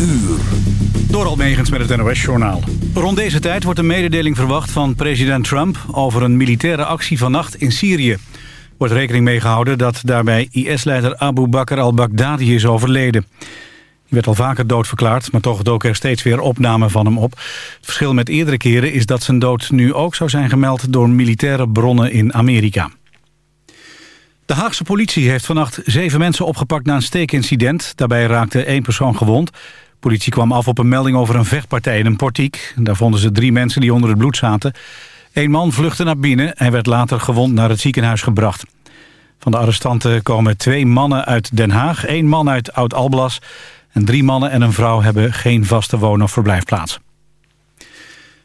uur. Door Almegens met het NOS-journaal. Rond deze tijd wordt een mededeling verwacht van president Trump... over een militaire actie vannacht in Syrië. Wordt rekening mee gehouden dat daarbij IS-leider Abu Bakr al-Baghdadi is overleden. Hij werd al vaker doodverklaard, maar toch doken er steeds weer opnamen van hem op. Het verschil met eerdere keren is dat zijn dood nu ook zou zijn gemeld... door militaire bronnen in Amerika. De Haagse politie heeft vannacht zeven mensen opgepakt na een steekincident. Daarbij raakte één persoon gewond. Politie kwam af op een melding over een vechtpartij in een portiek. Daar vonden ze drie mensen die onder het bloed zaten. Eén man vluchtte naar binnen en werd later gewond naar het ziekenhuis gebracht. Van de arrestanten komen twee mannen uit Den Haag, één man uit Oud-Alblas... en drie mannen en een vrouw hebben geen vaste woon- of verblijfplaats.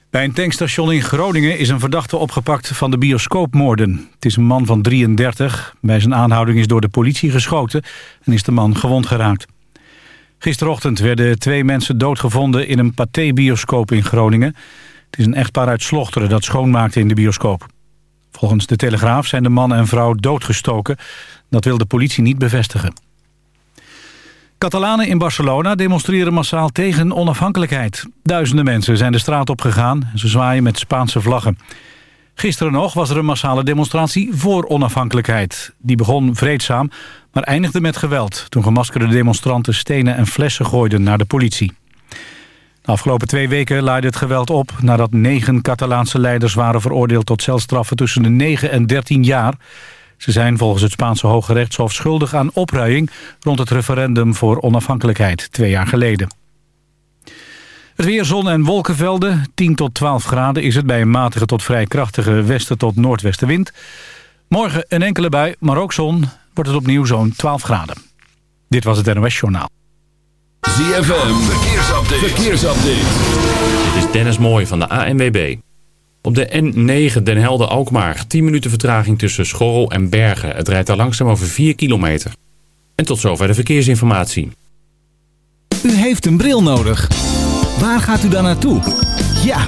Bij een tankstation in Groningen is een verdachte opgepakt van de bioscoopmoorden. Het is een man van 33. Bij zijn aanhouding is door de politie geschoten en is de man gewond geraakt. Gisterochtend werden twee mensen doodgevonden in een pathé-bioscoop in Groningen. Het is een echtpaar uit Slochteren dat schoonmaakte in de bioscoop. Volgens de Telegraaf zijn de man en vrouw doodgestoken. Dat wil de politie niet bevestigen. Catalanen in Barcelona demonstreren massaal tegen onafhankelijkheid. Duizenden mensen zijn de straat op gegaan en ze zwaaien met Spaanse vlaggen. Gisteren nog was er een massale demonstratie voor onafhankelijkheid. Die begon vreedzaam, maar eindigde met geweld... toen gemaskerde demonstranten stenen en flessen gooiden naar de politie. De afgelopen twee weken laaide het geweld op... nadat negen Catalaanse leiders waren veroordeeld tot celstraffen tussen de 9 en 13 jaar... Ze zijn volgens het Spaanse Hoge Rechtshof schuldig aan opruiing... rond het referendum voor onafhankelijkheid twee jaar geleden. Het weer, zon en wolkenvelden. 10 tot 12 graden is het bij een matige tot vrij krachtige westen tot noordwestenwind. Morgen een enkele bui, maar ook zon, wordt het opnieuw zo'n 12 graden. Dit was het NOS Journaal. ZFM, verkeersupdate. verkeersupdate. Dit is Dennis Mooij van de ANWB. Op de N9 Den Helder-Alkmaar 10 minuten vertraging tussen Schorrel en Bergen. Het rijdt daar langzaam over 4 kilometer. En tot zover de verkeersinformatie. U heeft een bril nodig. Waar gaat u dan naartoe? Ja,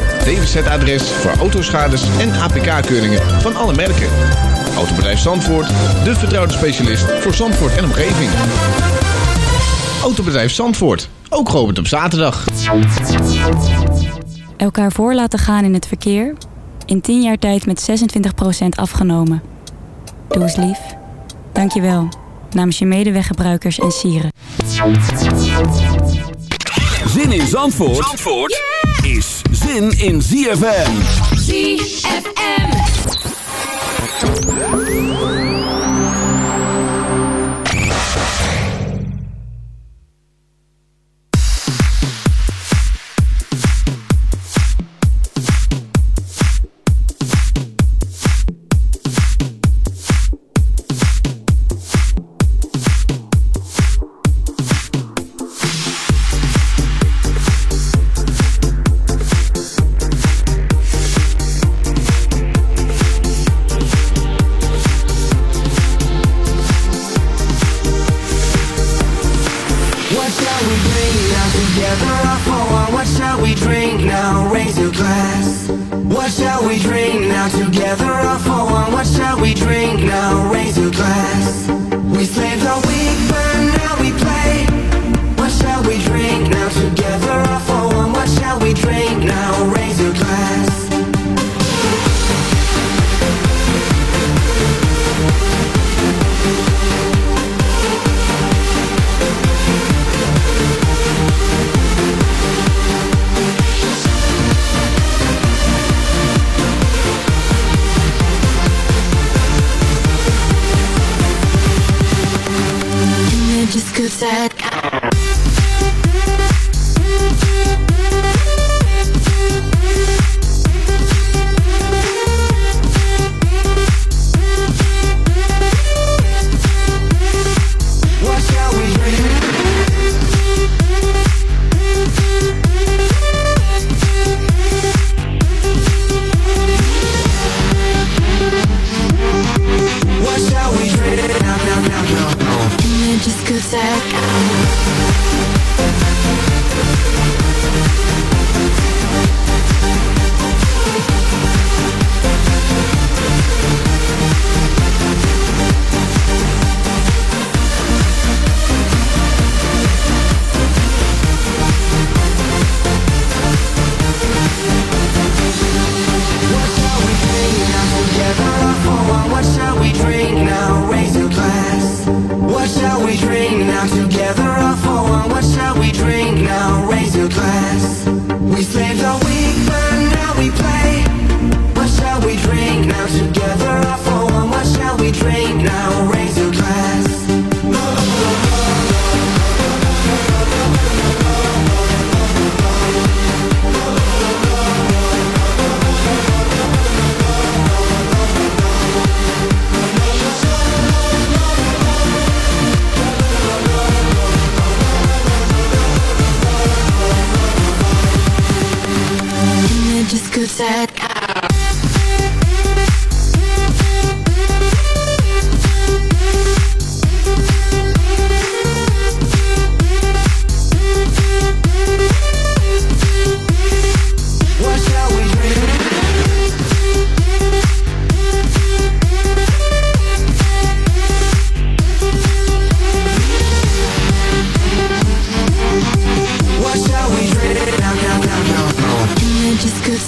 DWZ-adres voor autoschades en APK-keuringen van alle merken. Autobedrijf Zandvoort, de vertrouwde specialist voor Zandvoort en omgeving. Autobedrijf Zandvoort, ook geopend op zaterdag. Elkaar voor laten gaan in het verkeer. In 10 jaar tijd met 26% afgenomen. Doe eens lief. Dank je wel. Namens je medeweggebruikers en sieren. Zin in Zandvoort, Zandvoort zin in ZFM. ZFM.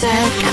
said.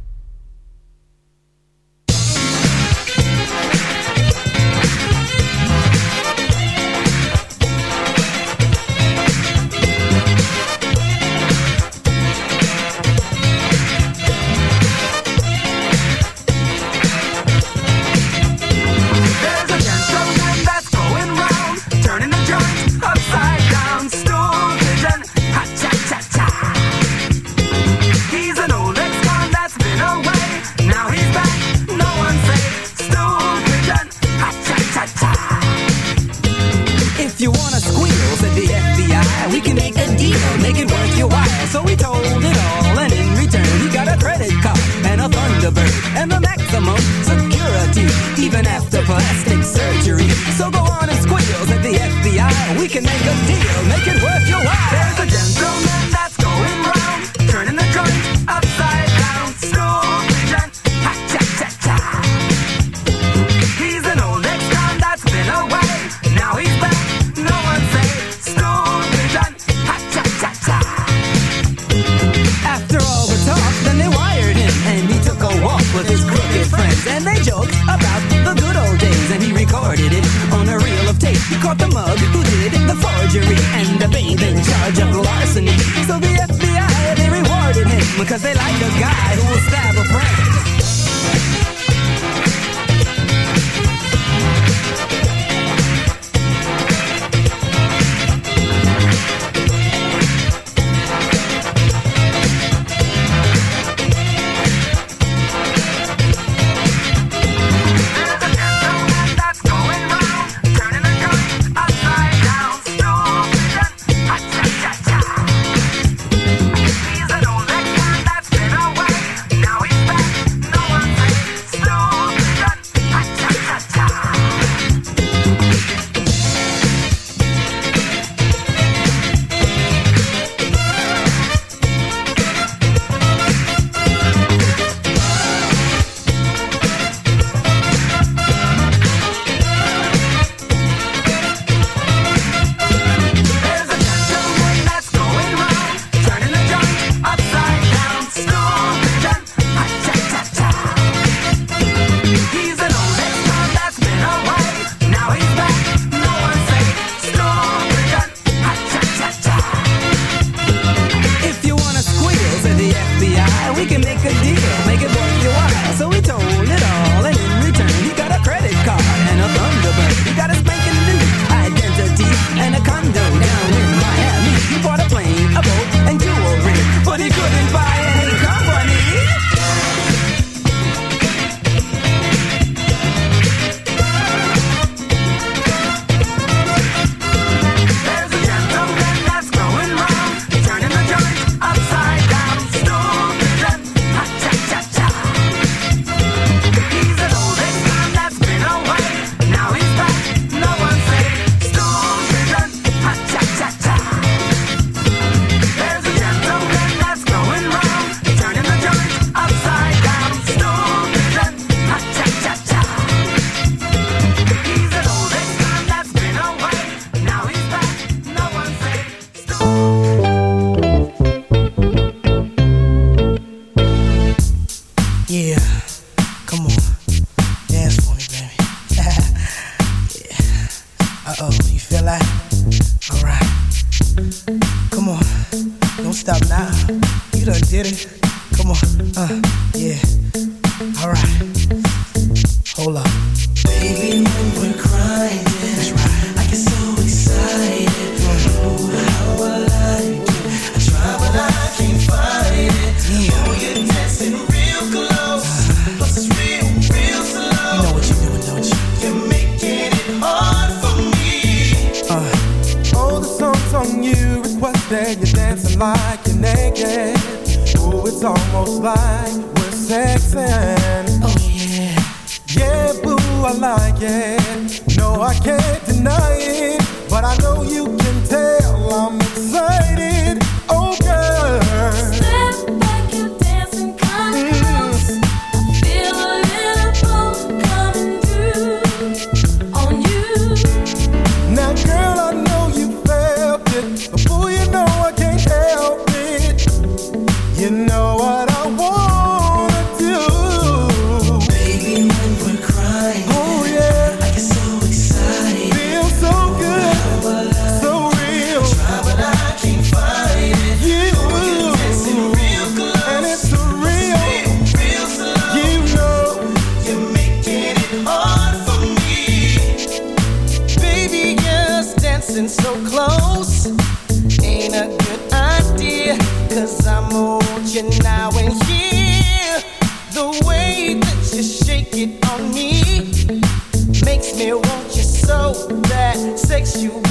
You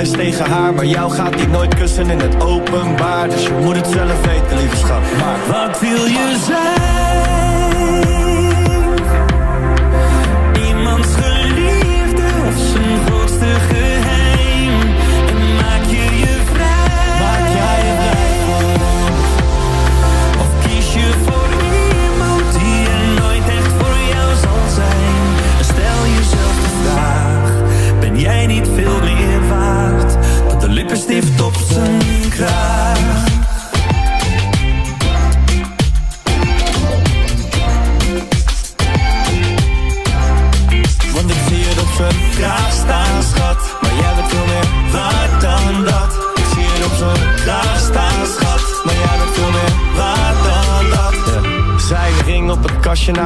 Lijst tegen haar Maar jou gaat niet nooit kussen in het openbaar Dus je moet het zelf weten, lieve schat Maar wat wil je zijn?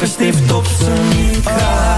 lippenstift op zijn kaak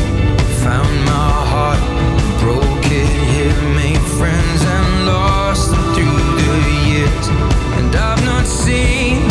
seen